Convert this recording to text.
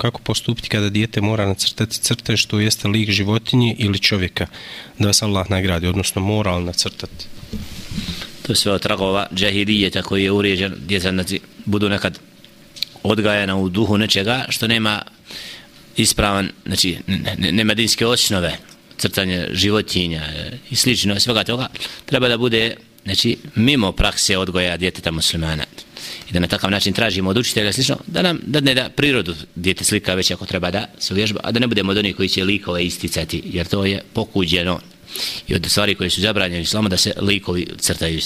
kako postupiti kada dijete mora nacrtati crte što jeste lik životinje ili čovjeka da vas Allah nagradi, odnosno moral nacrtati. To je sve od tragova džahilijeta koji je uređen, djeca znači, budu nekad odgajana u duhu nečega što nema ispravan, znači nema dinske osnove, crtanje životinja e, i slično, svega toga, treba da bude znači, mimo prakse odgoja djeteta muslimana. I da na takav način tražimo od učitelja slično, da nam da ne da prirodu djete slika već ako treba da se uvježba, a da ne budemo od onih koji će likove isticati, jer to je pokuđeno. I od stvari koje su zabranjene islama da se likovi crtaju i